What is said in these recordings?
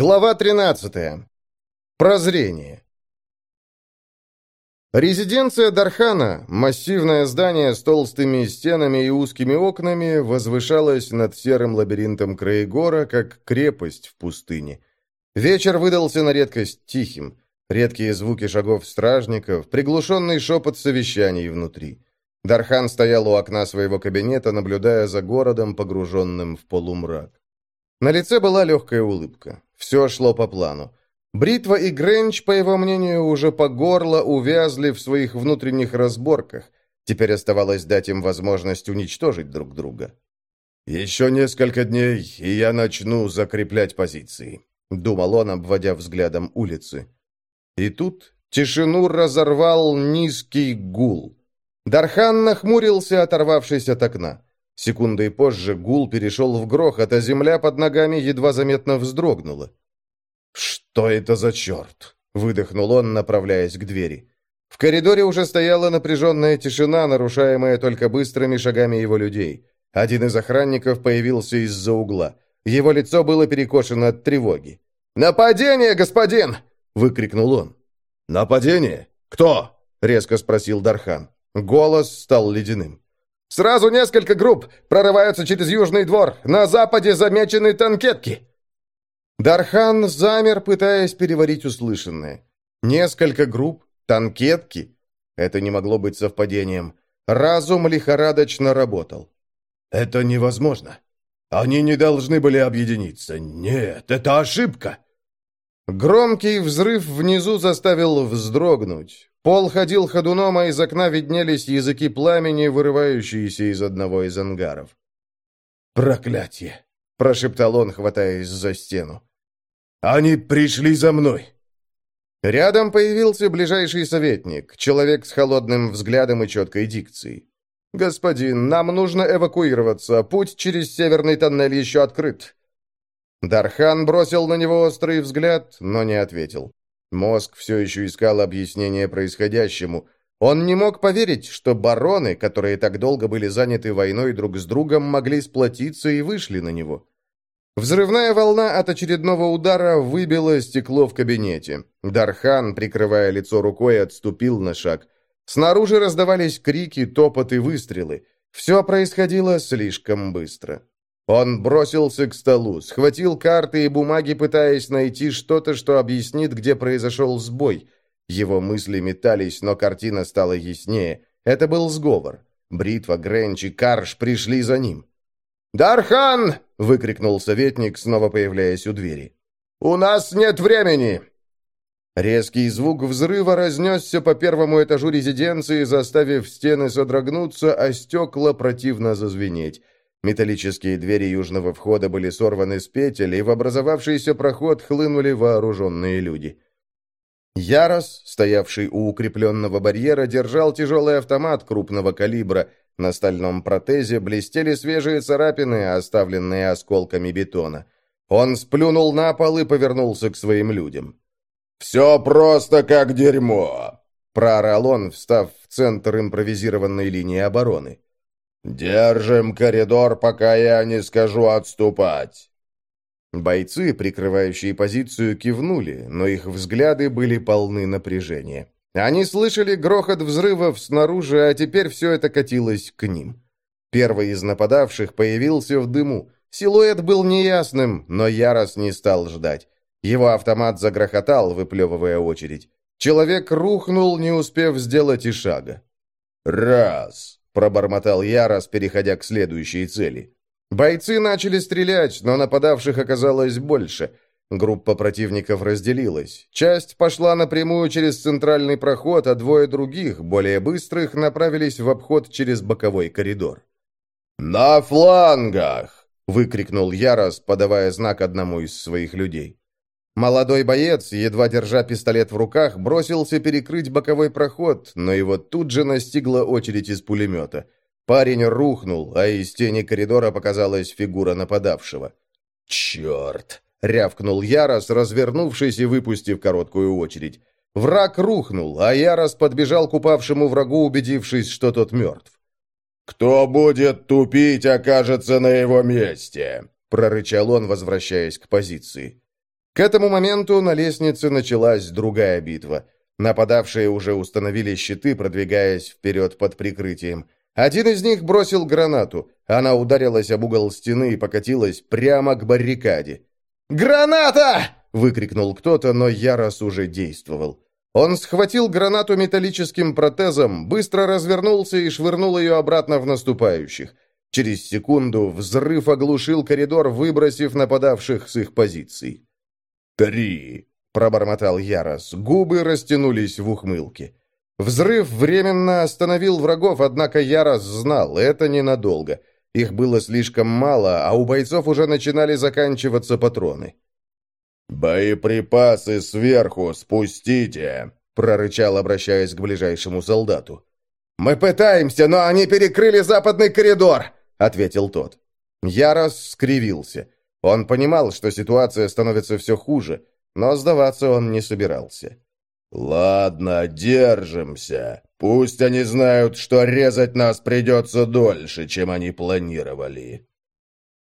Глава 13. Прозрение. Резиденция Дархана, массивное здание с толстыми стенами и узкими окнами, возвышалась над серым лабиринтом Краегора, как крепость в пустыне. Вечер выдался на редкость тихим. Редкие звуки шагов стражников, приглушенный шепот совещаний внутри. Дархан стоял у окна своего кабинета, наблюдая за городом, погруженным в полумрак. На лице была легкая улыбка. Все шло по плану. Бритва и Гренч, по его мнению, уже по горло увязли в своих внутренних разборках. Теперь оставалось дать им возможность уничтожить друг друга. «Еще несколько дней, и я начну закреплять позиции», — думал он, обводя взглядом улицы. И тут тишину разорвал низкий гул. Дархан нахмурился, оторвавшись от окна. Секундой позже гул перешел в грохот, а земля под ногами едва заметно вздрогнула. «Что это за черт?» — выдохнул он, направляясь к двери. В коридоре уже стояла напряженная тишина, нарушаемая только быстрыми шагами его людей. Один из охранников появился из-за угла. Его лицо было перекошено от тревоги. «Нападение, господин!» — выкрикнул он. «Нападение? Кто?» — резко спросил Дархан. Голос стал ледяным. Сразу несколько групп прорываются через Южный двор. На западе замечены танкетки». Дархан замер, пытаясь переварить услышанное. Несколько групп, танкетки. Это не могло быть совпадением. Разум лихорадочно работал. «Это невозможно. Они не должны были объединиться. Нет, это ошибка!» Громкий взрыв внизу заставил вздрогнуть. Пол ходил ходуном, а из окна виднелись языки пламени, вырывающиеся из одного из ангаров. «Проклятие!» — прошептал он, хватаясь за стену. «Они пришли за мной!» Рядом появился ближайший советник, человек с холодным взглядом и четкой дикцией. «Господин, нам нужно эвакуироваться. Путь через северный тоннель еще открыт. Дархан бросил на него острый взгляд, но не ответил. Мозг все еще искал объяснение происходящему. Он не мог поверить, что бароны, которые так долго были заняты войной друг с другом, могли сплотиться и вышли на него. Взрывная волна от очередного удара выбила стекло в кабинете. Дархан, прикрывая лицо рукой, отступил на шаг. Снаружи раздавались крики, топот и выстрелы. Все происходило слишком быстро. Он бросился к столу, схватил карты и бумаги, пытаясь найти что-то, что объяснит, где произошел сбой. Его мысли метались, но картина стала яснее. Это был сговор. Бритва, Гренч и Карш пришли за ним. «Дархан!» — выкрикнул советник, снова появляясь у двери. «У нас нет времени!» Резкий звук взрыва разнесся по первому этажу резиденции, заставив стены содрогнуться, а стекла противно зазвенеть. Металлические двери южного входа были сорваны с петель, и в образовавшийся проход хлынули вооруженные люди. Ярос, стоявший у укрепленного барьера, держал тяжелый автомат крупного калибра. На стальном протезе блестели свежие царапины, оставленные осколками бетона. Он сплюнул на пол и повернулся к своим людям. «Все просто как дерьмо!» — проорал он, встав в центр импровизированной линии обороны. «Держим коридор, пока я не скажу отступать!» Бойцы, прикрывающие позицию, кивнули, но их взгляды были полны напряжения. Они слышали грохот взрывов снаружи, а теперь все это катилось к ним. Первый из нападавших появился в дыму. Силуэт был неясным, но Ярос не стал ждать. Его автомат загрохотал, выплевывая очередь. Человек рухнул, не успев сделать и шага. «Раз!» Пробормотал Ярос, переходя к следующей цели. Бойцы начали стрелять, но нападавших оказалось больше. Группа противников разделилась. Часть пошла напрямую через центральный проход, а двое других, более быстрых, направились в обход через боковой коридор. «На флангах!» — выкрикнул Ярос, подавая знак одному из своих людей. Молодой боец, едва держа пистолет в руках, бросился перекрыть боковой проход, но его тут же настигла очередь из пулемета. Парень рухнул, а из тени коридора показалась фигура нападавшего. «Черт!» — рявкнул Ярос, развернувшись и выпустив короткую очередь. Враг рухнул, а Ярос подбежал к упавшему врагу, убедившись, что тот мертв. «Кто будет тупить, окажется на его месте!» — прорычал он, возвращаясь к позиции. К этому моменту на лестнице началась другая битва. Нападавшие уже установили щиты, продвигаясь вперед под прикрытием. Один из них бросил гранату. Она ударилась об угол стены и покатилась прямо к баррикаде. «Граната!» — выкрикнул кто-то, но Ярос уже действовал. Он схватил гранату металлическим протезом, быстро развернулся и швырнул ее обратно в наступающих. Через секунду взрыв оглушил коридор, выбросив нападавших с их позиций. «Три!» — пробормотал Ярос. Губы растянулись в ухмылке. Взрыв временно остановил врагов, однако Ярос знал, это ненадолго. Их было слишком мало, а у бойцов уже начинали заканчиваться патроны. «Боеприпасы сверху спустите!» — прорычал, обращаясь к ближайшему солдату. «Мы пытаемся, но они перекрыли западный коридор!» — ответил тот. Ярос скривился. Он понимал, что ситуация становится все хуже, но сдаваться он не собирался. «Ладно, держимся. Пусть они знают, что резать нас придется дольше, чем они планировали».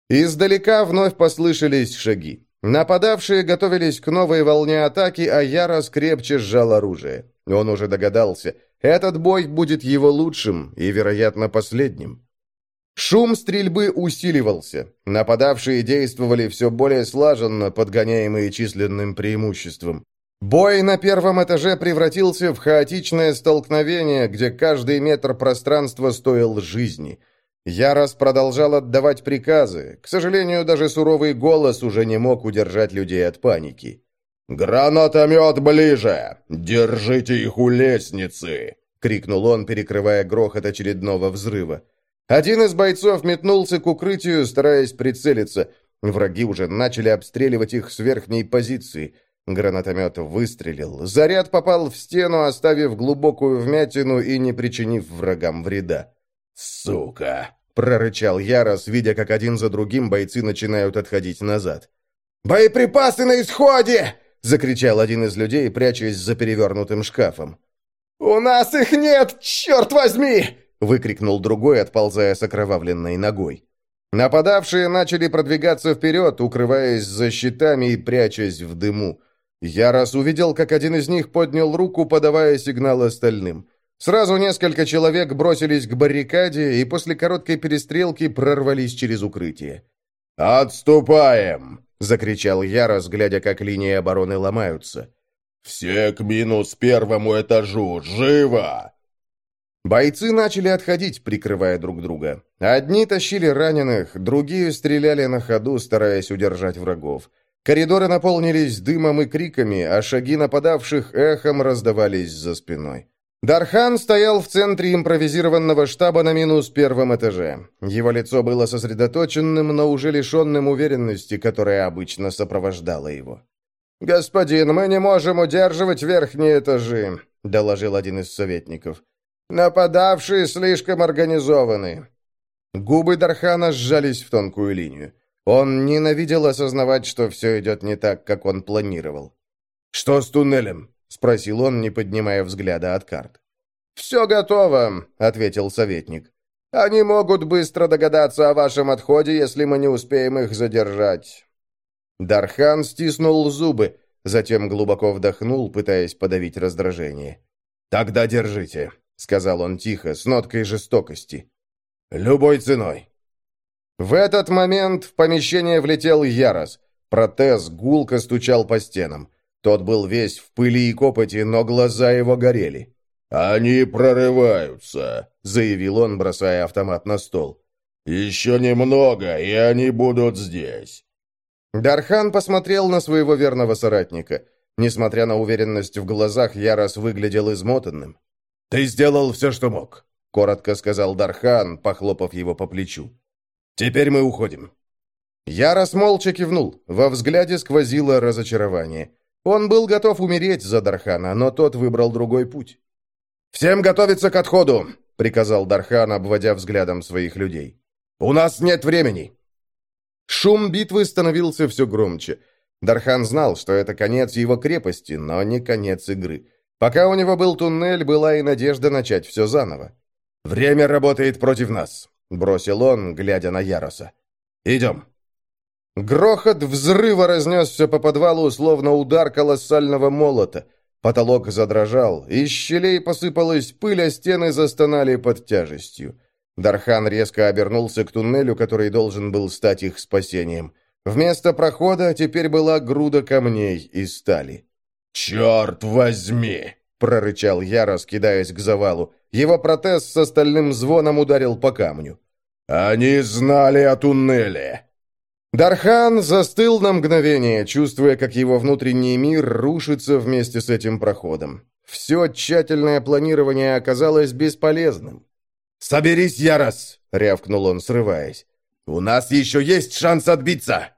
Издалека вновь послышались шаги. Нападавшие готовились к новой волне атаки, а Ярос крепче сжал оружие. Он уже догадался, этот бой будет его лучшим и, вероятно, последним. Шум стрельбы усиливался. Нападавшие действовали все более слаженно, подгоняемые численным преимуществом. Бой на первом этаже превратился в хаотичное столкновение, где каждый метр пространства стоил жизни – Ярос продолжал отдавать приказы. К сожалению, даже суровый голос уже не мог удержать людей от паники. «Гранатомет ближе! Держите их у лестницы!» — крикнул он, перекрывая грохот очередного взрыва. Один из бойцов метнулся к укрытию, стараясь прицелиться. Враги уже начали обстреливать их с верхней позиции. Гранатомет выстрелил. Заряд попал в стену, оставив глубокую вмятину и не причинив врагам вреда. «Сука!» — прорычал Ярос, видя, как один за другим бойцы начинают отходить назад. «Боеприпасы на исходе!» — закричал один из людей, прячась за перевернутым шкафом. «У нас их нет, черт возьми!» — выкрикнул другой, отползая с окровавленной ногой. Нападавшие начали продвигаться вперед, укрываясь за щитами и прячась в дыму. Ярос увидел, как один из них поднял руку, подавая сигнал остальным. Сразу несколько человек бросились к баррикаде и после короткой перестрелки прорвались через укрытие. «Отступаем!» — закричал я, разглядя, как линии обороны ломаются. «Все к минус первому этажу! Живо!» Бойцы начали отходить, прикрывая друг друга. Одни тащили раненых, другие стреляли на ходу, стараясь удержать врагов. Коридоры наполнились дымом и криками, а шаги нападавших эхом раздавались за спиной. Дархан стоял в центре импровизированного штаба на минус первом этаже. Его лицо было сосредоточенным, но уже лишенным уверенности, которая обычно сопровождала его. «Господин, мы не можем удерживать верхние этажи», — доложил один из советников. «Нападавшие слишком организованы». Губы Дархана сжались в тонкую линию. Он ненавидел осознавать, что все идет не так, как он планировал. «Что с туннелем?» — спросил он, не поднимая взгляда от карт. «Все готово», — ответил советник. «Они могут быстро догадаться о вашем отходе, если мы не успеем их задержать». Дархан стиснул зубы, затем глубоко вдохнул, пытаясь подавить раздражение. «Тогда держите», — сказал он тихо, с ноткой жестокости. «Любой ценой». В этот момент в помещение влетел Ярос. Протез гулко стучал по стенам. Тот был весь в пыли и копоти, но глаза его горели. «Они прорываются», — заявил он, бросая автомат на стол. «Еще немного, и они будут здесь». Дархан посмотрел на своего верного соратника. Несмотря на уверенность в глазах, Ярос выглядел измотанным. «Ты сделал все, что мог», — коротко сказал Дархан, похлопав его по плечу. «Теперь мы уходим». Ярос молча кивнул. Во взгляде сквозило разочарование. Он был готов умереть за Дархана, но тот выбрал другой путь. «Всем готовиться к отходу!» — приказал Дархан, обводя взглядом своих людей. «У нас нет времени!» Шум битвы становился все громче. Дархан знал, что это конец его крепости, но не конец игры. Пока у него был туннель, была и надежда начать все заново. «Время работает против нас», — бросил он, глядя на Яроса. «Идем». Грохот взрыва разнесся по подвалу, словно удар колоссального молота. Потолок задрожал, из щелей посыпалась пыль, а стены застонали под тяжестью. Дархан резко обернулся к туннелю, который должен был стать их спасением. Вместо прохода теперь была груда камней и стали. «Черт возьми!» — прорычал Ярос, кидаясь к завалу. Его протез с остальным звоном ударил по камню. «Они знали о туннеле!» Дархан застыл на мгновение, чувствуя, как его внутренний мир рушится вместе с этим проходом. Все тщательное планирование оказалось бесполезным. «Соберись, Ярос!» — рявкнул он, срываясь. «У нас еще есть шанс отбиться!»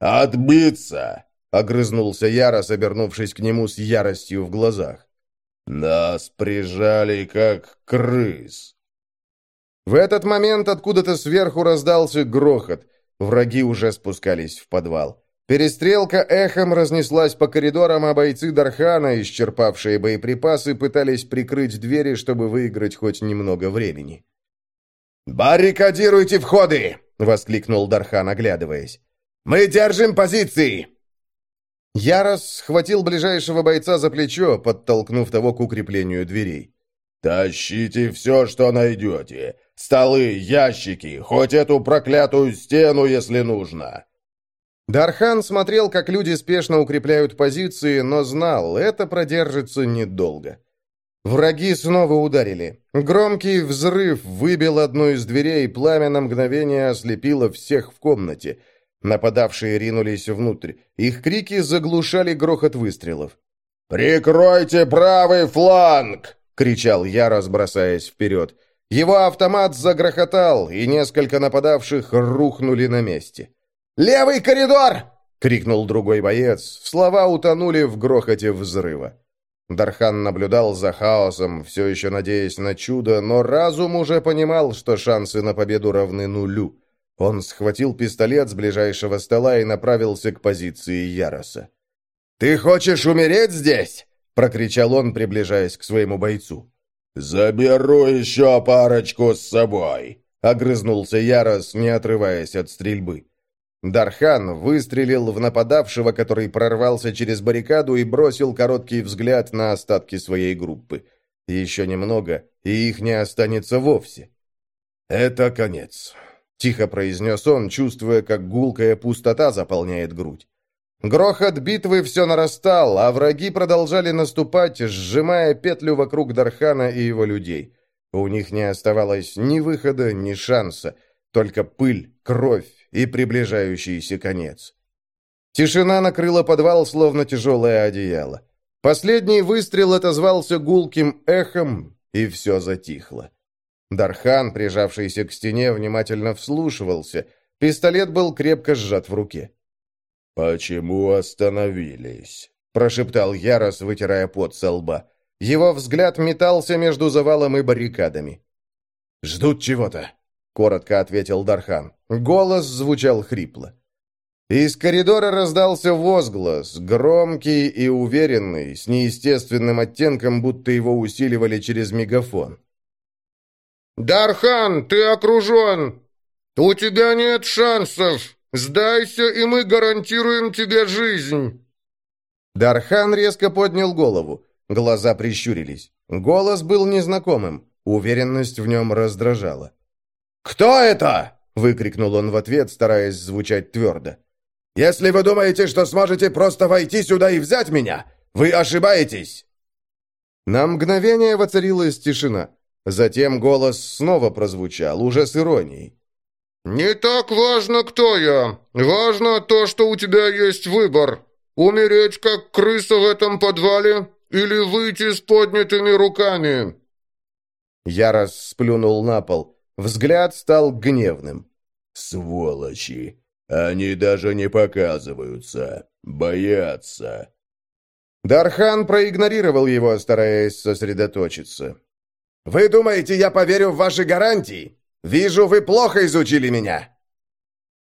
«Отбиться!» — огрызнулся Ярос, обернувшись к нему с яростью в глазах. «Нас прижали, как крыс!» В этот момент откуда-то сверху раздался грохот — Враги уже спускались в подвал. Перестрелка эхом разнеслась по коридорам, а бойцы Дархана, исчерпавшие боеприпасы, пытались прикрыть двери, чтобы выиграть хоть немного времени. «Баррикадируйте входы!» — воскликнул Дархан, оглядываясь. «Мы держим позиции!» Ярос схватил ближайшего бойца за плечо, подтолкнув того к укреплению дверей. «Тащите все, что найдете. Столы, ящики, хоть эту проклятую стену, если нужно!» Дархан смотрел, как люди спешно укрепляют позиции, но знал, это продержится недолго. Враги снова ударили. Громкий взрыв выбил одну из дверей, пламя на мгновение ослепило всех в комнате. Нападавшие ринулись внутрь. Их крики заглушали грохот выстрелов. «Прикройте правый фланг!» — кричал я, разбросаясь вперед. Его автомат загрохотал, и несколько нападавших рухнули на месте. «Левый коридор!» — крикнул другой боец. Слова утонули в грохоте взрыва. Дархан наблюдал за хаосом, все еще надеясь на чудо, но разум уже понимал, что шансы на победу равны нулю. Он схватил пистолет с ближайшего стола и направился к позиции Яроса. «Ты хочешь умереть здесь?» — прокричал он, приближаясь к своему бойцу. «Заберу еще парочку с собой», — огрызнулся Ярос, не отрываясь от стрельбы. Дархан выстрелил в нападавшего, который прорвался через баррикаду и бросил короткий взгляд на остатки своей группы. Еще немного, и их не останется вовсе. «Это конец», — тихо произнес он, чувствуя, как гулкая пустота заполняет грудь. Грохот битвы все нарастал, а враги продолжали наступать, сжимая петлю вокруг Дархана и его людей. У них не оставалось ни выхода, ни шанса, только пыль, кровь и приближающийся конец. Тишина накрыла подвал, словно тяжелое одеяло. Последний выстрел отозвался гулким эхом, и все затихло. Дархан, прижавшийся к стене, внимательно вслушивался. Пистолет был крепко сжат в руке. «Почему остановились?» – прошептал Ярос, вытирая пот со лба. Его взгляд метался между завалом и баррикадами. «Ждут чего-то», — коротко ответил Дархан. Голос звучал хрипло. Из коридора раздался возглас, громкий и уверенный, с неестественным оттенком, будто его усиливали через мегафон. «Дархан, ты окружен! У тебя нет шансов! Сдайся, и мы гарантируем тебе жизнь!» Дархан резко поднял голову. Глаза прищурились. Голос был незнакомым. Уверенность в нем раздражала. «Кто это?» — выкрикнул он в ответ, стараясь звучать твердо. «Если вы думаете, что сможете просто войти сюда и взять меня, вы ошибаетесь!» На мгновение воцарилась тишина. Затем голос снова прозвучал, уже с иронией. «Не так важно, кто я. Важно то, что у тебя есть выбор. Умереть, как крыса в этом подвале, или выйти с поднятыми руками?» Ярос сплюнул на пол. Взгляд стал гневным. «Сволочи! Они даже не показываются. Боятся!» Дархан проигнорировал его, стараясь сосредоточиться. «Вы думаете, я поверю в ваши гарантии? Вижу, вы плохо изучили меня!»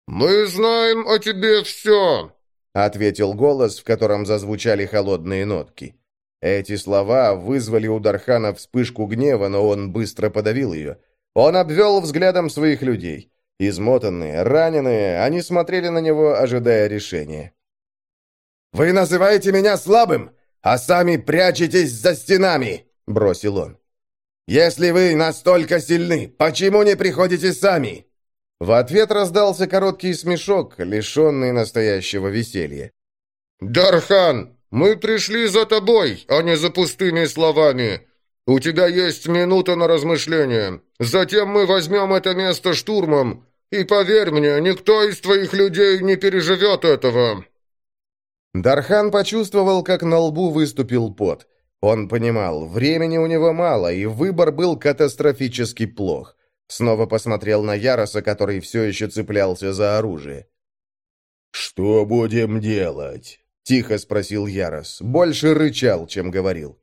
«Мы знаем о тебе все!» — ответил голос, в котором зазвучали холодные нотки. Эти слова вызвали у Дархана вспышку гнева, но он быстро подавил ее. Он обвел взглядом своих людей. Измотанные, раненые, они смотрели на него, ожидая решения. «Вы называете меня слабым, а сами прячетесь за стенами!» — бросил он. «Если вы настолько сильны, почему не приходите сами?» В ответ раздался короткий смешок, лишенный настоящего веселья. «Дархан, мы пришли за тобой, а не за пустыми словами. У тебя есть минута на размышление. Затем мы возьмем это место штурмом. И поверь мне, никто из твоих людей не переживет этого». Дархан почувствовал, как на лбу выступил пот. Он понимал, времени у него мало, и выбор был катастрофически плох. Снова посмотрел на Яроса, который все еще цеплялся за оружие. «Что будем делать?» — тихо спросил Ярос. Больше рычал, чем говорил.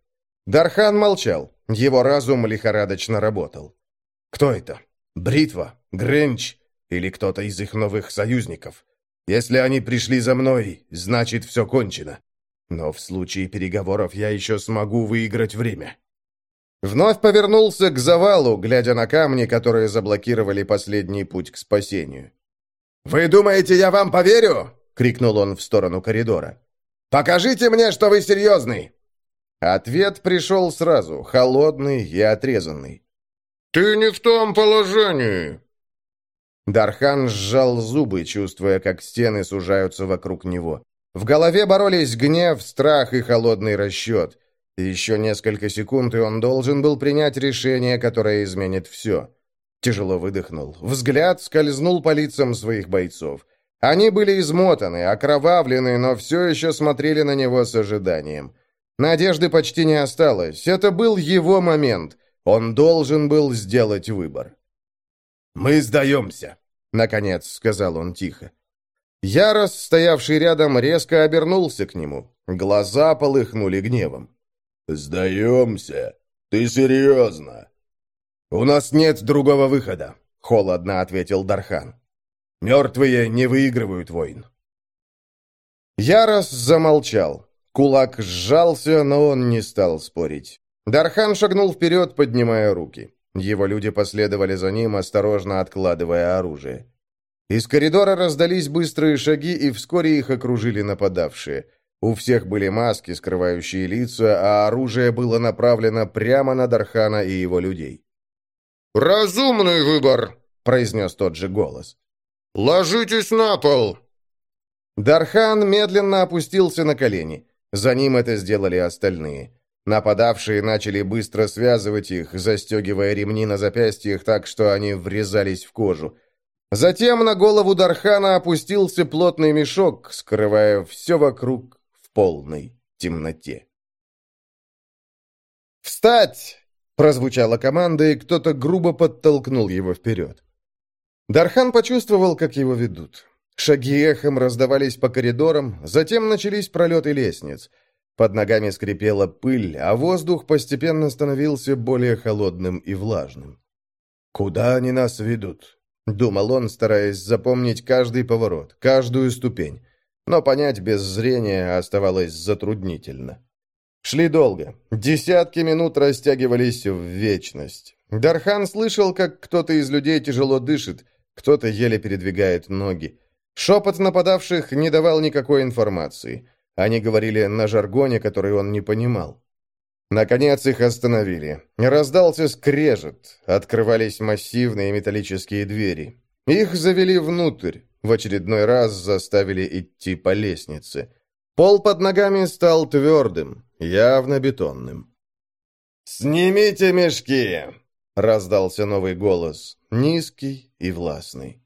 Дархан молчал. Его разум лихорадочно работал. «Кто это? Бритва? Гренч? Или кто-то из их новых союзников? Если они пришли за мной, значит, все кончено. Но в случае переговоров я еще смогу выиграть время». Вновь повернулся к завалу, глядя на камни, которые заблокировали последний путь к спасению. «Вы думаете, я вам поверю?» — крикнул он в сторону коридора. «Покажите мне, что вы серьезный!» Ответ пришел сразу, холодный и отрезанный. «Ты не в том положении!» Дархан сжал зубы, чувствуя, как стены сужаются вокруг него. В голове боролись гнев, страх и холодный расчет. Еще несколько секунд, и он должен был принять решение, которое изменит все. Тяжело выдохнул. Взгляд скользнул по лицам своих бойцов. Они были измотаны, окровавлены, но все еще смотрели на него с ожиданием. Надежды почти не осталось. Это был его момент. Он должен был сделать выбор. «Мы сдаемся», — наконец сказал он тихо. Ярос, стоявший рядом, резко обернулся к нему. Глаза полыхнули гневом. «Сдаемся? Ты серьезно?» «У нас нет другого выхода», — холодно ответил Дархан. Мертвые не выигрывают войн. Ярос замолчал. Кулак сжался, но он не стал спорить. Дархан шагнул вперед, поднимая руки. Его люди последовали за ним, осторожно откладывая оружие. Из коридора раздались быстрые шаги, и вскоре их окружили нападавшие. У всех были маски, скрывающие лица, а оружие было направлено прямо на Дархана и его людей. «Разумный выбор!» — произнес тот же голос. «Ложитесь на пол!» Дархан медленно опустился на колени. За ним это сделали остальные. Нападавшие начали быстро связывать их, застегивая ремни на запястьях так, что они врезались в кожу. Затем на голову Дархана опустился плотный мешок, скрывая все вокруг в полной темноте. «Встать!» — прозвучала команда, и кто-то грубо подтолкнул его вперед. Дархан почувствовал, как его ведут. Шаги эхом раздавались по коридорам, затем начались пролеты лестниц. Под ногами скрипела пыль, а воздух постепенно становился более холодным и влажным. «Куда они нас ведут?» — думал он, стараясь запомнить каждый поворот, каждую ступень. Но понять без зрения оставалось затруднительно. Шли долго. Десятки минут растягивались в вечность. Дархан слышал, как кто-то из людей тяжело дышит, кто-то еле передвигает ноги. Шепот нападавших не давал никакой информации. Они говорили на жаргоне, который он не понимал. Наконец их остановили. Раздался скрежет. Открывались массивные металлические двери. Их завели внутрь. В очередной раз заставили идти по лестнице. Пол под ногами стал твердым, явно бетонным. «Снимите мешки!» — раздался новый голос, низкий и властный.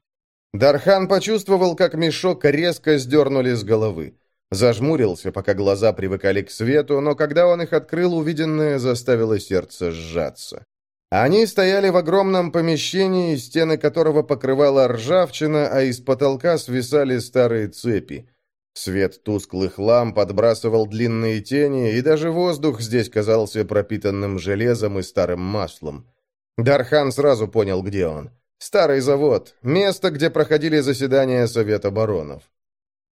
Дархан почувствовал, как мешок резко сдернули с головы. Зажмурился, пока глаза привыкали к свету, но когда он их открыл, увиденное заставило сердце сжаться. Они стояли в огромном помещении, стены которого покрывала ржавчина, а из потолка свисали старые цепи. Свет тусклых ламп подбрасывал длинные тени, и даже воздух здесь казался пропитанным железом и старым маслом. Дархан сразу понял, где он. Старый завод. Место, где проходили заседания Совета баронов.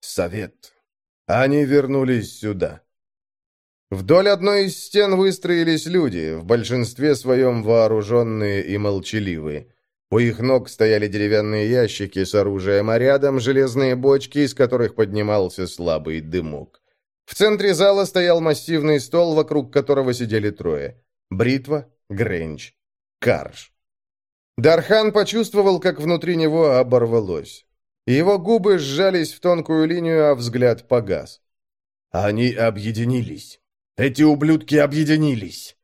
Совет. Они вернулись сюда. Вдоль одной из стен выстроились люди, в большинстве своем вооруженные и молчаливые. У их ног стояли деревянные ящики с оружием, а рядом железные бочки, из которых поднимался слабый дымок. В центре зала стоял массивный стол, вокруг которого сидели трое. Бритва, Гренч, Карш. Дархан почувствовал, как внутри него оборвалось. Его губы сжались в тонкую линию, а взгляд погас. «Они объединились. Эти ублюдки объединились!»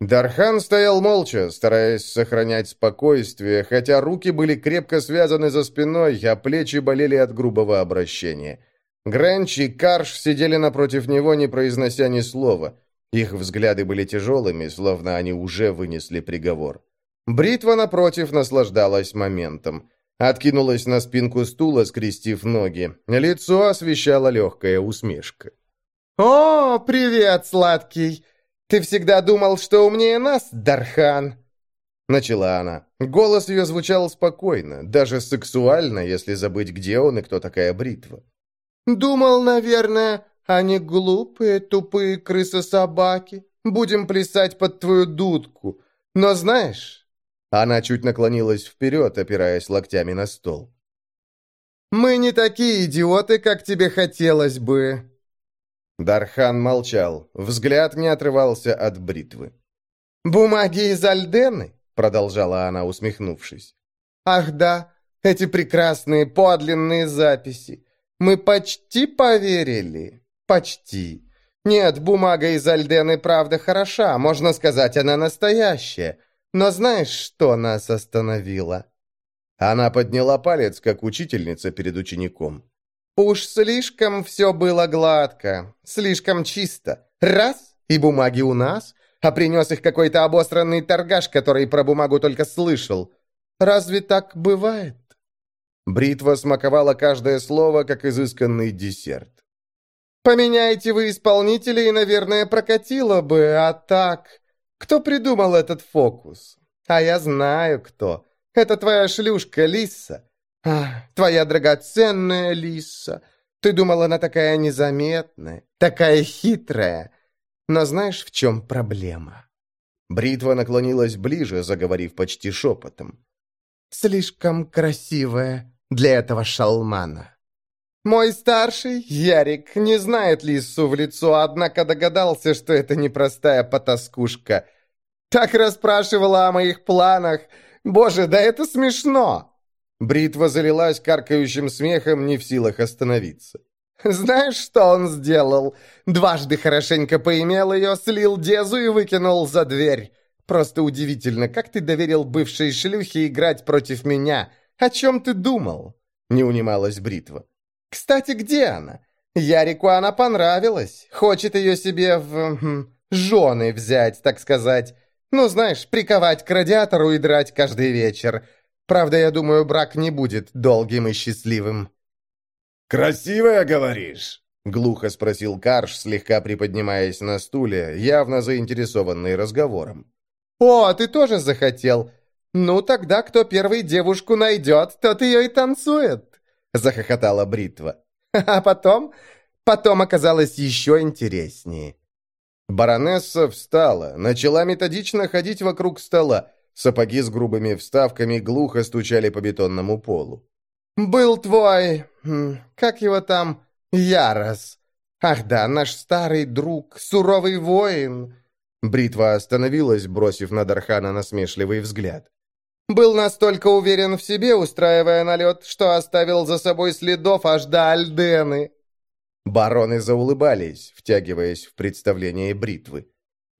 Дархан стоял молча, стараясь сохранять спокойствие, хотя руки были крепко связаны за спиной, а плечи болели от грубого обращения. Гренч и Карш сидели напротив него, не произнося ни слова. Их взгляды были тяжелыми, словно они уже вынесли приговор. Бритва, напротив, наслаждалась моментом. Откинулась на спинку стула, скрестив ноги. Лицо освещала легкая усмешка. «О, привет, сладкий! Ты всегда думал, что умнее нас, Дархан?» Начала она. Голос ее звучал спокойно, даже сексуально, если забыть, где он и кто такая Бритва. «Думал, наверное, они глупые, тупые крысы-собаки. Будем плясать под твою дудку. Но знаешь...» Она чуть наклонилась вперед, опираясь локтями на стол. «Мы не такие идиоты, как тебе хотелось бы. Дархан молчал. Взгляд не отрывался от бритвы. «Бумаги из Альдены?» — продолжала она, усмехнувшись. «Ах да, эти прекрасные подлинные записи. Мы почти поверили. Почти. Нет, бумага из Альдены правда хороша, можно сказать, она настоящая. Но знаешь, что нас остановило?» Она подняла палец, как учительница перед учеником. Уж слишком все было гладко, слишком чисто. Раз, и бумаги у нас, а принес их какой-то обосранный торгаш, который про бумагу только слышал. Разве так бывает? Бритва смаковала каждое слово, как изысканный десерт. «Поменяете вы исполнителей, наверное, прокатило бы, а так...» «Кто придумал этот фокус?» «А я знаю, кто. Это твоя шлюшка Лиса. «Ах, твоя драгоценная лиса! Ты думала, она такая незаметная, такая хитрая. Но знаешь, в чем проблема?» Бритва наклонилась ближе, заговорив почти шепотом. «Слишком красивая для этого шалмана». «Мой старший, Ярик, не знает лису в лицо, однако догадался, что это непростая потаскушка. Так расспрашивала о моих планах. Боже, да это смешно!» Бритва залилась каркающим смехом, не в силах остановиться. «Знаешь, что он сделал? Дважды хорошенько поимел ее, слил Дезу и выкинул за дверь. Просто удивительно, как ты доверил бывшей шлюхе играть против меня? О чем ты думал?» Не унималась Бритва. «Кстати, где она? Ярику она понравилась. Хочет ее себе в... Хм, жены взять, так сказать. Ну, знаешь, приковать к радиатору и драть каждый вечер. Правда, я думаю, брак не будет долгим и счастливым». «Красивая, говоришь?» — глухо спросил Карш, слегка приподнимаясь на стуле, явно заинтересованный разговором. «О, ты тоже захотел? Ну, тогда кто первый девушку найдет, тот ее и танцует!» — захохотала Бритва. «А потом? Потом оказалось еще интереснее». Баронесса встала, начала методично ходить вокруг стола, Сапоги с грубыми вставками глухо стучали по бетонному полу. «Был твой... как его там? Ярос. Ах да, наш старый друг, суровый воин». Бритва остановилась, бросив на Дархана насмешливый взгляд. «Был настолько уверен в себе, устраивая налет, что оставил за собой следов аж до Альдены». Бароны заулыбались, втягиваясь в представление бритвы.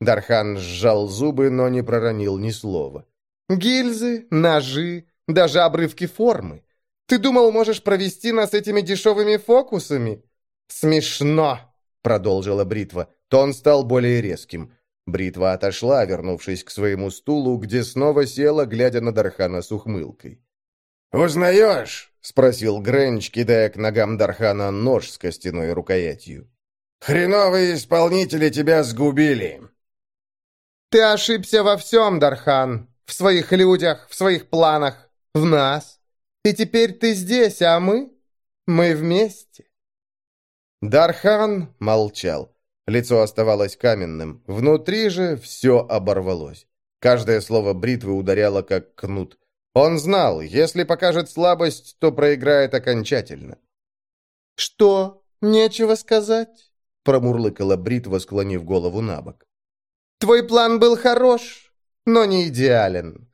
Дархан сжал зубы, но не проронил ни слова. «Гильзы, ножи, даже обрывки формы. Ты думал, можешь провести нас этими дешевыми фокусами?» «Смешно!» — продолжила Бритва. Тон стал более резким. Бритва отошла, вернувшись к своему стулу, где снова села, глядя на Дархана с ухмылкой. «Узнаешь?» — спросил Гренч, кидая к ногам Дархана нож с костяной рукоятью. «Хреновые исполнители тебя сгубили. «Ты ошибся во всем, Дархан. В своих людях, в своих планах, в нас. И теперь ты здесь, а мы? Мы вместе». Дархан молчал. Лицо оставалось каменным. Внутри же все оборвалось. Каждое слово бритвы ударяло, как кнут. Он знал, если покажет слабость, то проиграет окончательно. «Что, нечего сказать?» — промурлыкала Бритва, склонив голову на бок. «Твой план был хорош, но не идеален».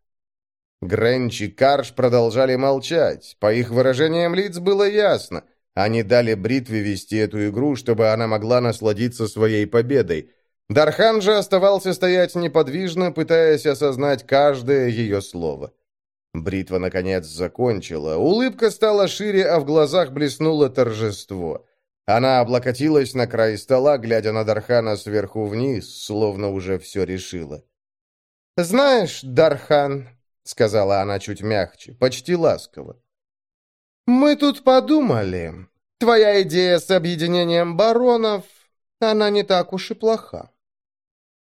Гренч и Карш продолжали молчать. По их выражениям лиц было ясно. Они дали Бритве вести эту игру, чтобы она могла насладиться своей победой. Дархан же оставался стоять неподвижно, пытаясь осознать каждое ее слово. Бритва, наконец, закончила. Улыбка стала шире, а в глазах блеснуло торжество. Она облокотилась на край стола, глядя на Дархана сверху вниз, словно уже все решила. «Знаешь, Дархан», — сказала она чуть мягче, почти ласково, «мы тут подумали. Твоя идея с объединением баронов, она не так уж и плоха».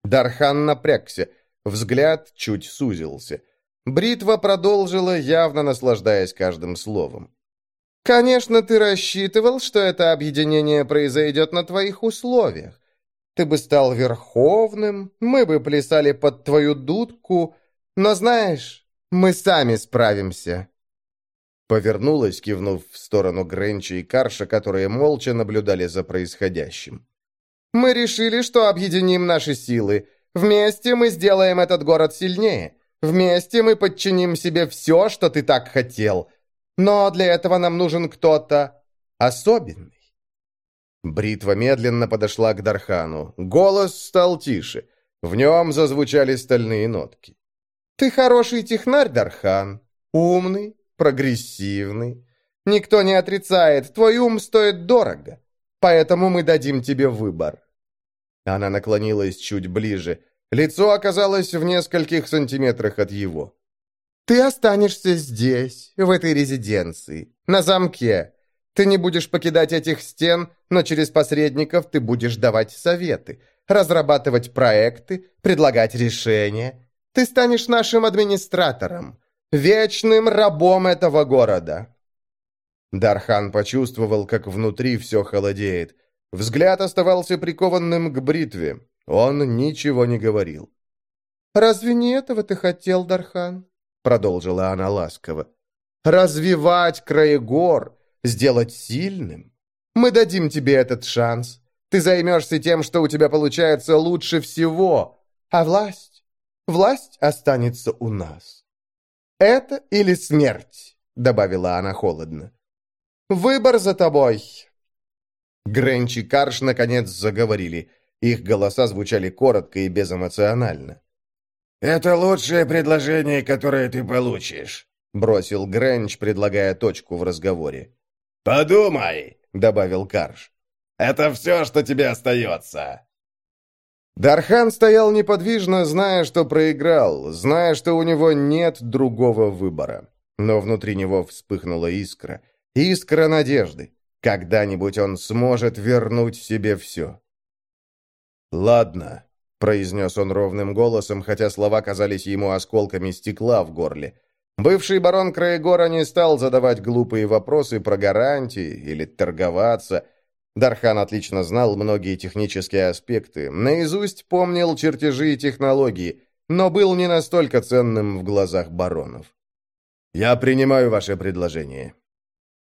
Дархан напрягся, взгляд чуть сузился — Бритва продолжила, явно наслаждаясь каждым словом. «Конечно, ты рассчитывал, что это объединение произойдет на твоих условиях. Ты бы стал верховным, мы бы плясали под твою дудку, но знаешь, мы сами справимся». Повернулась, кивнув в сторону Гренча и Карша, которые молча наблюдали за происходящим. «Мы решили, что объединим наши силы. Вместе мы сделаем этот город сильнее. Вместе мы подчиним себе все, что ты так хотел. Но для этого нам нужен кто-то особенный. Бритва медленно подошла к Дархану. Голос стал тише. В нем зазвучали стальные нотки. «Ты хороший технарь, Дархан. Умный, прогрессивный. Никто не отрицает, твой ум стоит дорого. Поэтому мы дадим тебе выбор». Она наклонилась чуть ближе. Лицо оказалось в нескольких сантиметрах от его. «Ты останешься здесь, в этой резиденции, на замке. Ты не будешь покидать этих стен, но через посредников ты будешь давать советы, разрабатывать проекты, предлагать решения. Ты станешь нашим администратором, вечным рабом этого города». Дархан почувствовал, как внутри все холодеет. Взгляд оставался прикованным к бритве. Он ничего не говорил. «Разве не этого ты хотел, Дархан?» Продолжила она ласково. «Развивать краегор, сделать сильным. Мы дадим тебе этот шанс. Ты займешься тем, что у тебя получается лучше всего. А власть? Власть останется у нас. Это или смерть?» Добавила она холодно. «Выбор за тобой!» Гренч и Карш наконец заговорили – их голоса звучали коротко и безэмоционально. «Это лучшее предложение, которое ты получишь», — бросил Грэнч, предлагая точку в разговоре. «Подумай», — добавил Карш. «Это все, что тебе остается». Дархан стоял неподвижно, зная, что проиграл, зная, что у него нет другого выбора. Но внутри него вспыхнула искра. Искра надежды. Когда-нибудь он сможет вернуть себе все. «Ладно», — произнес он ровным голосом, хотя слова казались ему осколками стекла в горле. Бывший барон Краегора не стал задавать глупые вопросы про гарантии или торговаться. Дархан отлично знал многие технические аспекты, наизусть помнил чертежи и технологии, но был не настолько ценным в глазах баронов. «Я принимаю ваше предложение».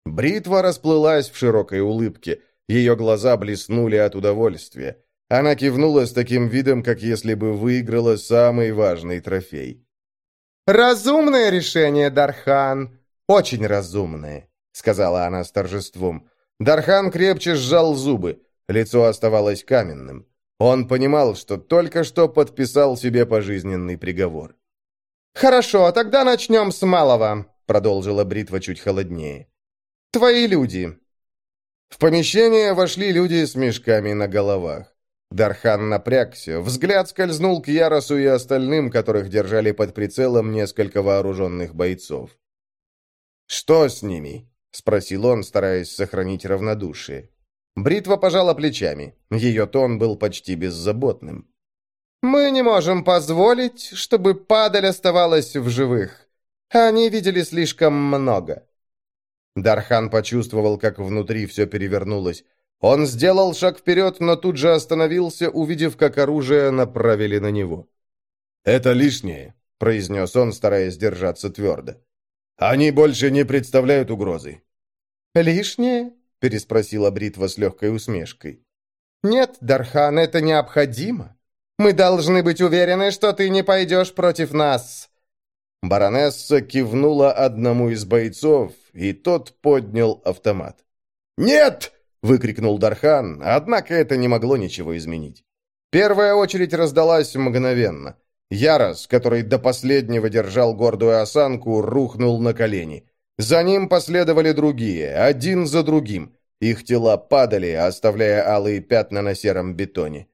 Бритва расплылась в широкой улыбке, ее глаза блеснули от удовольствия. Она кивнула с таким видом, как если бы выиграла самый важный трофей. «Разумное решение, Дархан! Очень разумное!» — сказала она с торжеством. Дархан крепче сжал зубы. Лицо оставалось каменным. Он понимал, что только что подписал себе пожизненный приговор. «Хорошо, тогда начнем с малого», — продолжила Бритва чуть холоднее. «Твои люди». В помещение вошли люди с мешками на головах. Дархан напрягся, взгляд скользнул к Яросу и остальным, которых держали под прицелом несколько вооруженных бойцов. «Что с ними?» — спросил он, стараясь сохранить равнодушие. Бритва пожала плечами. Ее тон был почти беззаботным. «Мы не можем позволить, чтобы падаль оставалась в живых. Они видели слишком много». Дархан почувствовал, как внутри все перевернулось. Он сделал шаг вперед, но тут же остановился, увидев, как оружие направили на него. «Это лишнее», — произнес он, стараясь держаться твердо. Они больше не представляют угрозы». «Лишнее?» — переспросила Бритва с легкой усмешкой. «Нет, Дархан, это необходимо. Мы должны быть уверены, что ты не пойдешь против нас». Баронесса кивнула одному из бойцов, и тот поднял автомат. «Нет!» — выкрикнул Дархан, однако это не могло ничего изменить. Первая очередь раздалась мгновенно. Ярос, который до последнего держал гордую осанку, рухнул на колени. За ним последовали другие, один за другим. Их тела падали, оставляя алые пятна на сером бетоне.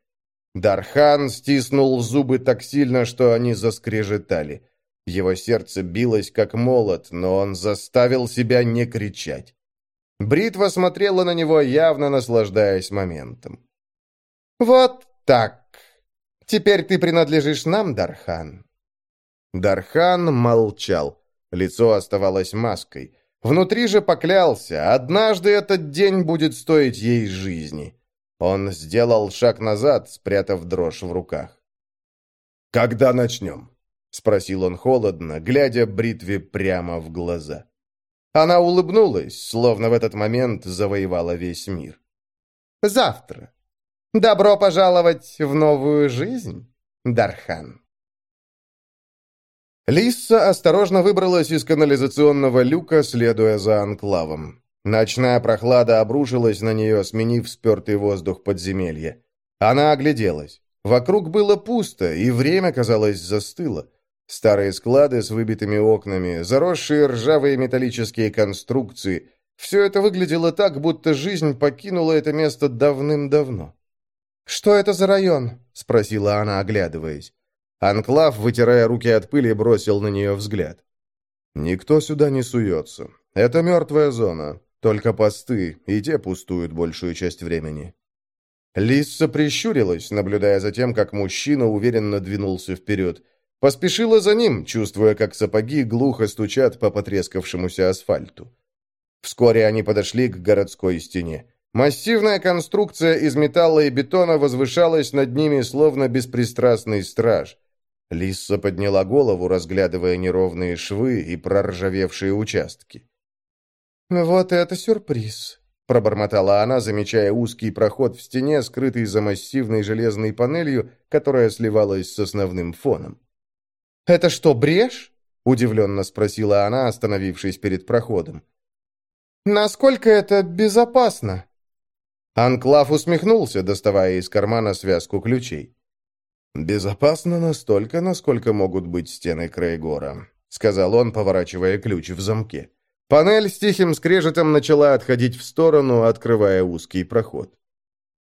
Дархан стиснул зубы так сильно, что они заскрежетали. Его сердце билось как молот, но он заставил себя не кричать. Бритва смотрела на него, явно наслаждаясь моментом. «Вот так. Теперь ты принадлежишь нам, Дархан». Дархан молчал. Лицо оставалось маской. Внутри же поклялся, однажды этот день будет стоить ей жизни. Он сделал шаг назад, спрятав дрожь в руках. «Когда начнем?» — спросил он холодно, глядя бритве прямо в глаза. Она улыбнулась, словно в этот момент завоевала весь мир. «Завтра. Добро пожаловать в новую жизнь, Дархан». Лисса осторожно выбралась из канализационного люка, следуя за анклавом. Ночная прохлада обрушилась на нее, сменив спертый воздух подземелья. Она огляделась. Вокруг было пусто, и время, казалось, застыло. Старые склады с выбитыми окнами, заросшие ржавые металлические конструкции — все это выглядело так, будто жизнь покинула это место давным-давно. «Что это за район?» — спросила она, оглядываясь. Анклав, вытирая руки от пыли, бросил на нее взгляд. «Никто сюда не суется. Это мертвая зона. Только посты, и те пустуют большую часть времени». Лисса прищурилась, наблюдая за тем, как мужчина уверенно двинулся вперед. Поспешила за ним, чувствуя, как сапоги глухо стучат по потрескавшемуся асфальту. Вскоре они подошли к городской стене. Массивная конструкция из металла и бетона возвышалась над ними, словно беспристрастный страж. Лисса подняла голову, разглядывая неровные швы и проржавевшие участки. «Вот это сюрприз!» — пробормотала она, замечая узкий проход в стене, скрытый за массивной железной панелью, которая сливалась с основным фоном. «Это что, брешь?» — удивленно спросила она, остановившись перед проходом. «Насколько это безопасно?» Анклав усмехнулся, доставая из кармана связку ключей. «Безопасно настолько, насколько могут быть стены Крейгора», — сказал он, поворачивая ключ в замке. Панель с тихим скрежетом начала отходить в сторону, открывая узкий проход.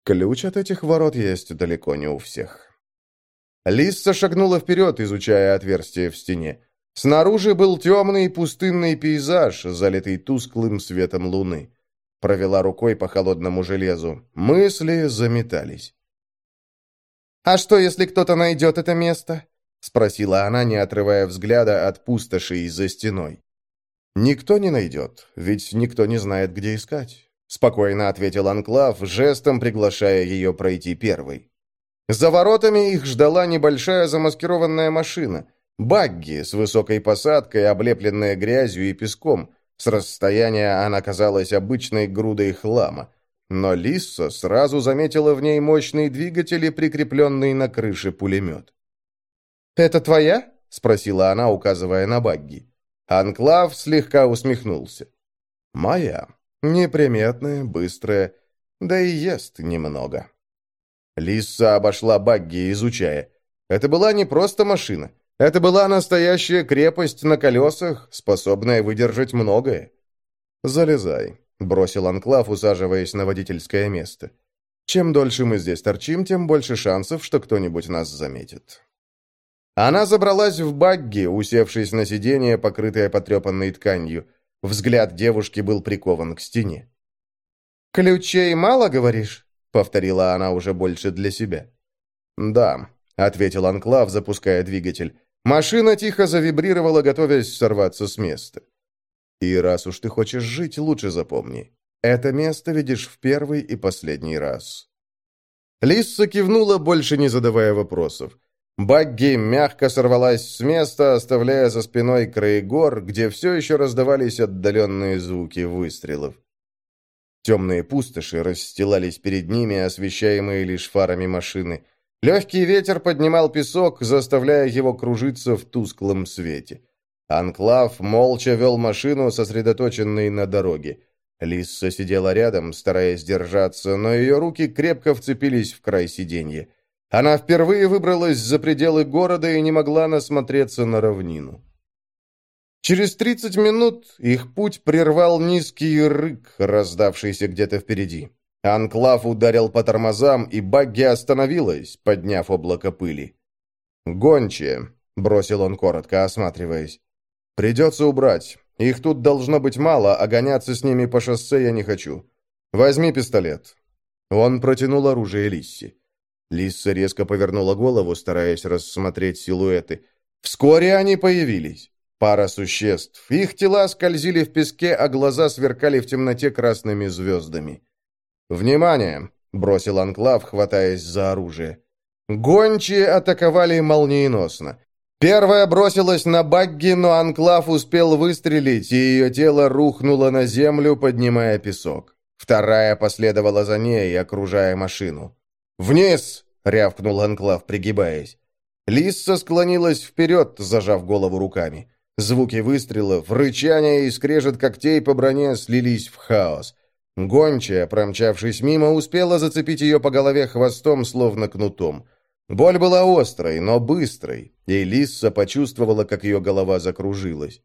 Ключ от этих ворот есть далеко не у всех. Лисса шагнула вперед, изучая отверстие в стене. Снаружи был темный пустынный пейзаж, залитый тусклым светом луны. Провела рукой по холодному железу. Мысли заметались. «А что, если кто-то найдет это место?» — спросила она, не отрывая взгляда от пустоши за стеной. «Никто не найдет, ведь никто не знает, где искать», — спокойно ответил Анклав, жестом приглашая ее пройти первой. За воротами их ждала небольшая замаскированная машина, багги с высокой посадкой, облепленная грязью и песком. С расстояния она казалась обычной грудой хлама. Но Лисса сразу заметила в ней мощный двигатель и прикрепленный на крыше пулемет. «Это твоя?» — спросила она, указывая на багги. Анклав слегка усмехнулся. «Моя. Неприметная, быстрая, да и ест немного». Лисса обошла багги, изучая. Это была не просто машина. Это была настоящая крепость на колесах, способная выдержать многое. «Залезай», — бросил Анклав, усаживаясь на водительское место. «Чем дольше мы здесь торчим, тем больше шансов, что кто-нибудь нас заметит». Она забралась в багги, усевшись на сиденье, покрытое потрепанной тканью. Взгляд девушки был прикован к стене. «Ключей мало, говоришь?» — повторила она уже больше для себя. «Да», — ответил Анклав, запуская двигатель. Машина тихо завибрировала, готовясь сорваться с места. И раз уж ты хочешь жить, лучше запомни. Это место видишь в первый и последний раз. Лисса кивнула, больше не задавая вопросов. Багги мягко сорвалась с места, оставляя за спиной край гор, где все еще раздавались отдаленные звуки выстрелов. Темные пустоши расстилались перед ними, освещаемые лишь фарами машины. Легкий ветер поднимал песок, заставляя его кружиться в тусклом свете. Анклав молча вел машину, сосредоточенный на дороге. Лисса сидела рядом, стараясь держаться, но ее руки крепко вцепились в край сиденья. Она впервые выбралась за пределы города и не могла насмотреться на равнину. Через тридцать минут их путь прервал низкий рык, раздавшийся где-то впереди. Анклав ударил по тормозам, и багги остановилась, подняв облако пыли. «Гончие», — бросил он коротко, осматриваясь. «Придется убрать. Их тут должно быть мало, а гоняться с ними по шоссе я не хочу. Возьми пистолет». Он протянул оружие Лисси. Лисса резко повернула голову, стараясь рассмотреть силуэты. Вскоре они появились. Пара существ. Их тела скользили в песке, а глаза сверкали в темноте красными звездами. «Внимание!» — бросил Анклав, хватаясь за оружие. Гончие атаковали молниеносно. Первая бросилась на Багги, но Анклав успел выстрелить, и ее тело рухнуло на землю, поднимая песок. Вторая последовала за ней, окружая машину. «Вниз!» — рявкнул Анклав, пригибаясь. Лисса склонилась вперед, зажав голову руками. Звуки выстрелов, рычания и скрежет когтей по броне слились в хаос. Гончая, промчавшись мимо, успела зацепить ее по голове хвостом, словно кнутом. Боль была острой, но быстрой, и Лисса почувствовала, как ее голова закружилась.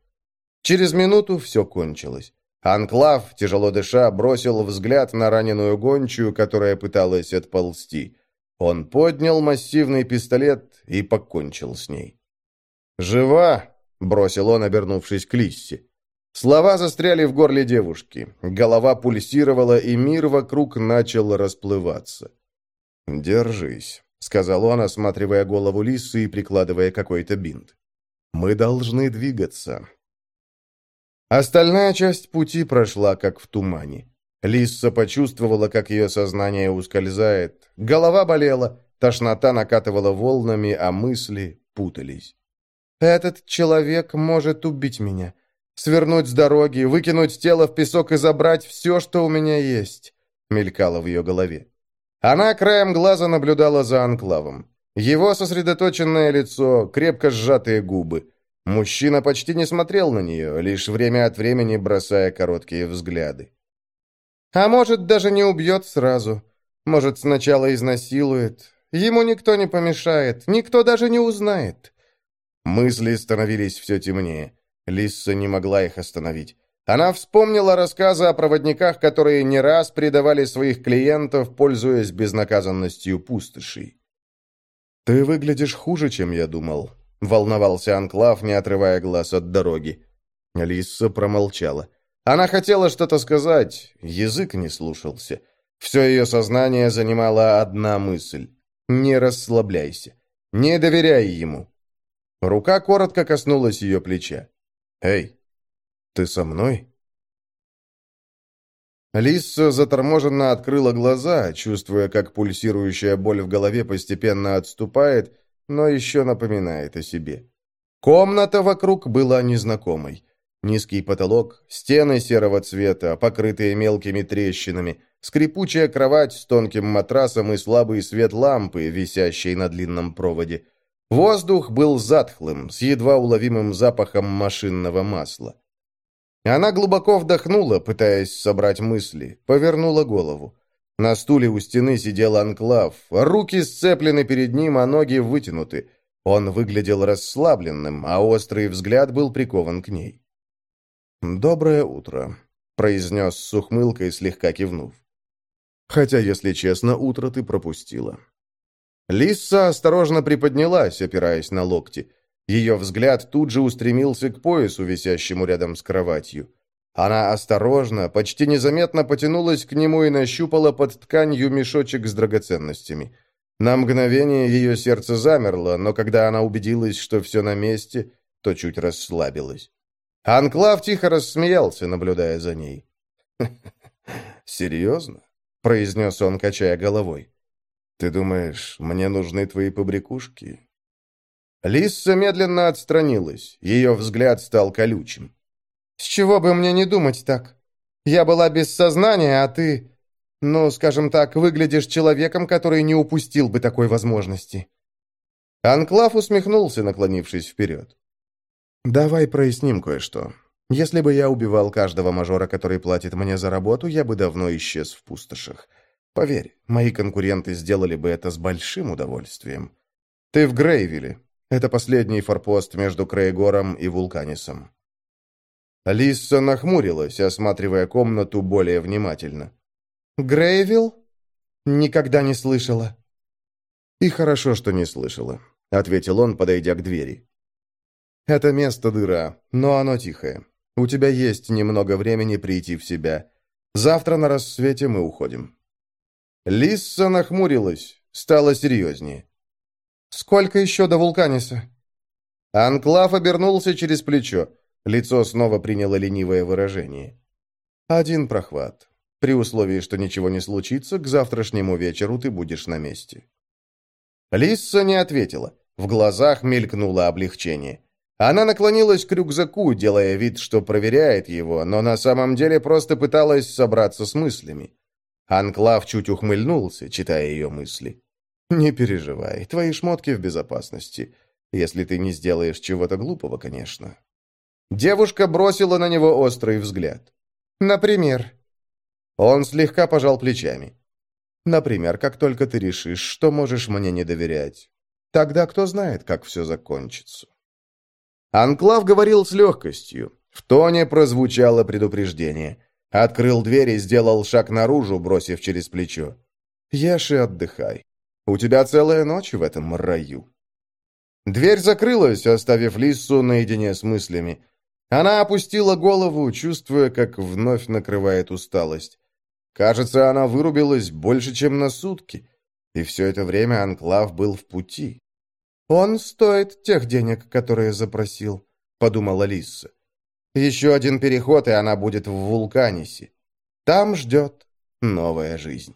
Через минуту все кончилось. Анклав, тяжело дыша, бросил взгляд на раненую гончую, которая пыталась отползти. Он поднял массивный пистолет и покончил с ней. «Жива!» — бросил он, обернувшись к Лиссе. Слова застряли в горле девушки. Голова пульсировала, и мир вокруг начал расплываться. «Держись», — сказал он, осматривая голову Лиссы и прикладывая какой-то бинт. «Мы должны двигаться. Остальная часть пути прошла как в тумане. Лисса почувствовала, как ее сознание ускользает. Голова болела, тошнота накатывала волнами, а мысли путались. «Этот человек может убить меня, свернуть с дороги, выкинуть тело в песок и забрать все, что у меня есть», — мелькало в ее голове. Она краем глаза наблюдала за анклавом. Его сосредоточенное лицо, крепко сжатые губы — Мужчина почти не смотрел на нее, лишь время от времени бросая короткие взгляды. «А может, даже не убьет сразу. Может, сначала изнасилует. Ему никто не помешает, никто даже не узнает». Мысли становились все темнее. Лисса не могла их остановить. Она вспомнила рассказы о проводниках, которые не раз предавали своих клиентов, пользуясь безнаказанностью пустошей. «Ты выглядишь хуже, чем я думал», Волновался Анклав, не отрывая глаз от дороги. Лисса промолчала. Она хотела что-то сказать, язык не слушался. Все ее сознание занимала одна мысль. «Не расслабляйся. Не доверяй ему». Рука коротко коснулась ее плеча. «Эй, ты со мной?» Лисса заторможенно открыла глаза, чувствуя, как пульсирующая боль в голове постепенно отступает, но еще напоминает о себе. Комната вокруг была незнакомой. Низкий потолок, стены серого цвета, покрытые мелкими трещинами, скрипучая кровать с тонким матрасом и слабый свет лампы, висящей на длинном проводе. Воздух был затхлым, с едва уловимым запахом машинного масла. Она глубоко вдохнула, пытаясь собрать мысли, повернула голову. На стуле у стены сидел Анклав, руки сцеплены перед ним, а ноги вытянуты. Он выглядел расслабленным, а острый взгляд был прикован к ней. «Доброе утро», — произнес с ухмылкой, слегка кивнув. «Хотя, если честно, утро ты пропустила». Лисса осторожно приподнялась, опираясь на локти. Ее взгляд тут же устремился к поясу, висящему рядом с кроватью. Она осторожно, почти незаметно потянулась к нему и нащупала под тканью мешочек с драгоценностями. На мгновение ее сердце замерло, но когда она убедилась, что все на месте, то чуть расслабилась. Анклав тихо рассмеялся, наблюдая за ней. «Серьезно?» — произнес он, качая головой. «Ты думаешь, мне нужны твои побрякушки? Лисса медленно отстранилась, ее взгляд стал колючим. «С чего бы мне не думать так? Я была без сознания, а ты, ну, скажем так, выглядишь человеком, который не упустил бы такой возможности». Анклав усмехнулся, наклонившись вперед. «Давай проясним кое-что. Если бы я убивал каждого мажора, который платит мне за работу, я бы давно исчез в пустошах. Поверь, мои конкуренты сделали бы это с большим удовольствием. Ты в Грейвиле. Это последний форпост между Крейгором и Вулканисом». Лисса нахмурилась, осматривая комнату более внимательно. «Грейвилл? Никогда не слышала». «И хорошо, что не слышала», — ответил он, подойдя к двери. «Это место дыра, но оно тихое. У тебя есть немного времени прийти в себя. Завтра на рассвете мы уходим». Лисса нахмурилась, стала серьезнее. «Сколько еще до Вулканиса?» Анклав обернулся через плечо. Лицо снова приняло ленивое выражение. «Один прохват. При условии, что ничего не случится, к завтрашнему вечеру ты будешь на месте». Лисса не ответила. В глазах мелькнуло облегчение. Она наклонилась к рюкзаку, делая вид, что проверяет его, но на самом деле просто пыталась собраться с мыслями. Анклав чуть ухмыльнулся, читая ее мысли. «Не переживай, твои шмотки в безопасности. Если ты не сделаешь чего-то глупого, конечно». Девушка бросила на него острый взгляд. «Например?» Он слегка пожал плечами. «Например, как только ты решишь, что можешь мне не доверять. Тогда кто знает, как все закончится». Анклав говорил с легкостью. В тоне прозвучало предупреждение. Открыл дверь и сделал шаг наружу, бросив через плечо. «Ешь и отдыхай. У тебя целая ночь в этом раю». Дверь закрылась, оставив Лиссу наедине с мыслями. Она опустила голову, чувствуя, как вновь накрывает усталость. Кажется, она вырубилась больше, чем на сутки. И все это время Анклав был в пути. «Он стоит тех денег, которые запросил», — подумала Лисса. «Еще один переход, и она будет в Вулканисе. Там ждет новая жизнь».